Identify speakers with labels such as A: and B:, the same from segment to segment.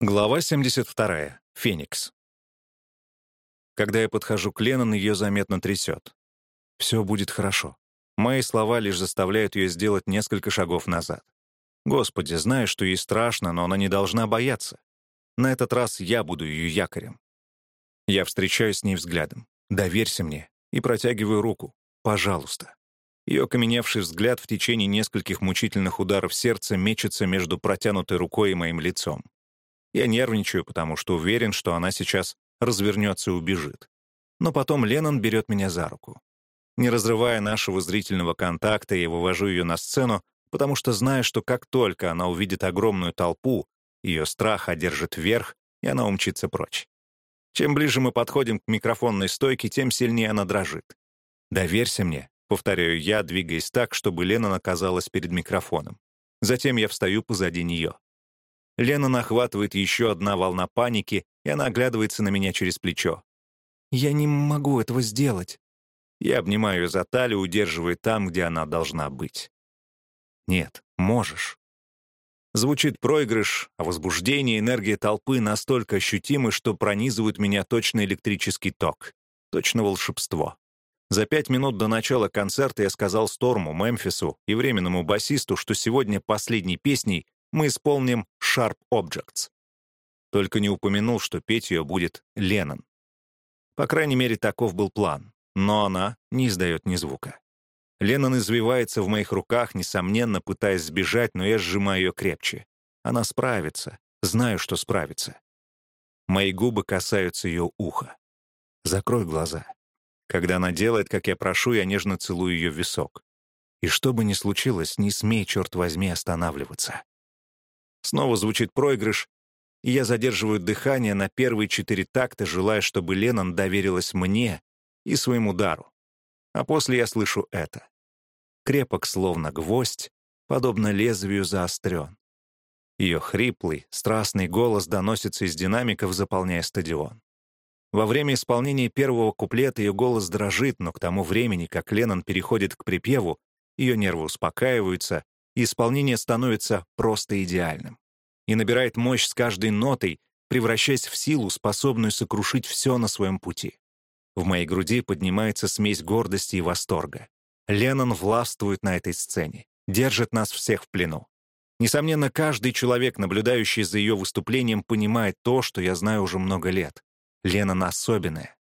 A: Глава 72. Феникс. Когда я подхожу к Леннон, ее заметно трясет. «Все будет хорошо». Мои слова лишь заставляют ее сделать несколько шагов назад. Господи, знаю, что ей страшно, но она не должна бояться. На этот раз я буду ее якорем. Я встречаюсь с ней взглядом. «Доверься мне» и протягиваю руку. «Пожалуйста». Ее окаменевший взгляд в течение нескольких мучительных ударов сердца мечется между протянутой рукой и моим лицом. Я нервничаю, потому что уверен, что она сейчас развернется и убежит. Но потом Леннон берет меня за руку. Не разрывая нашего зрительного контакта, я вывожу ее на сцену, потому что знаю, что как только она увидит огромную толпу, ее страх одержит верх, и она умчится прочь. Чем ближе мы подходим к микрофонной стойке, тем сильнее она дрожит. «Доверься мне», — повторяю я, двигаясь так, чтобы Лена оказалась перед микрофоном. Затем я встаю позади нее. Лена нахватывает еще одна волна паники, и она оглядывается на меня через плечо. «Я не могу этого сделать». Я обнимаю ее за талию, удерживая там, где она должна быть. «Нет, можешь». Звучит проигрыш, а возбуждение и энергия толпы настолько ощутимы, что пронизывают меня точно электрический ток. Точно волшебство. За пять минут до начала концерта я сказал Сторму, Мемфису и временному басисту, что сегодня последней песней мы исполним Sharp Objects. Только не упомянул, что петь ее будет Леннон. По крайней мере, таков был план, но она не издает ни звука. Леннон извивается в моих руках, несомненно, пытаясь сбежать, но я сжимаю ее крепче. Она справится, знаю, что справится. Мои губы касаются ее уха. Закрой глаза. Когда она делает, как я прошу, я нежно целую ее в висок. И что бы ни случилось, не смей, черт возьми, останавливаться. Снова звучит проигрыш, и я задерживаю дыхание на первые четыре такта, желая, чтобы Леннон доверилась мне и своему дару. А после я слышу это. Крепок, словно гвоздь, подобно лезвию заострен. Ее хриплый, страстный голос доносится из динамиков, заполняя стадион. Во время исполнения первого куплета ее голос дрожит, но к тому времени, как Леннон переходит к припеву, ее нервы успокаиваются, и исполнение становится просто идеальным. И набирает мощь с каждой нотой, превращаясь в силу, способную сокрушить все на своем пути. В моей груди поднимается смесь гордости и восторга. Леннон властвует на этой сцене, держит нас всех в плену. Несомненно, каждый человек, наблюдающий за ее выступлением, понимает то, что я знаю уже много лет. Леннон особенная.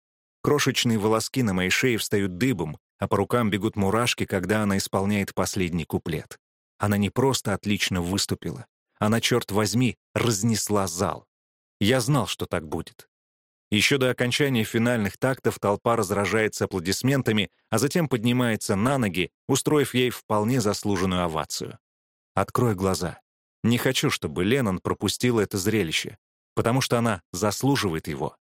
A: Крошечные волоски на моей шее встают дыбом, а по рукам бегут мурашки, когда она исполняет последний куплет. Она не просто отлично выступила. Она, черт возьми, разнесла зал. Я знал, что так будет. Еще до окончания финальных тактов толпа разражается аплодисментами, а затем поднимается на ноги, устроив ей вполне заслуженную овацию. Открой глаза. Не хочу, чтобы Леннон пропустила это зрелище, потому что она заслуживает его.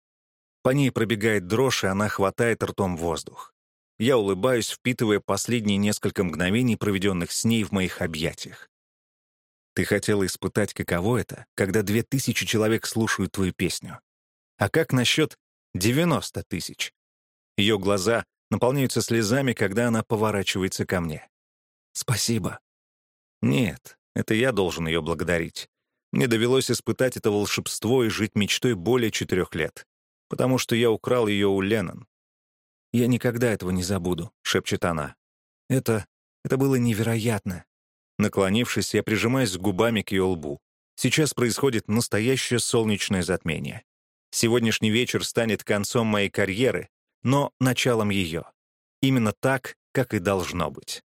A: По ней пробегает дрожь, и она хватает ртом воздух. Я улыбаюсь, впитывая последние несколько мгновений, проведенных с ней в моих объятиях. Ты хотела испытать, каково это, когда две тысячи человек слушают твою песню. А как насчет 90 тысяч? Ее глаза наполняются слезами, когда она поворачивается ко мне. Спасибо. Нет, это я должен ее благодарить. Мне довелось испытать это волшебство и жить мечтой более четырех лет, потому что я украл ее у Леннон, «Я никогда этого не забуду», — шепчет она. «Это... это было невероятно». Наклонившись, я прижимаюсь губами к ее лбу. Сейчас происходит настоящее солнечное затмение. Сегодняшний вечер станет концом моей карьеры, но началом ее. Именно так, как и должно быть.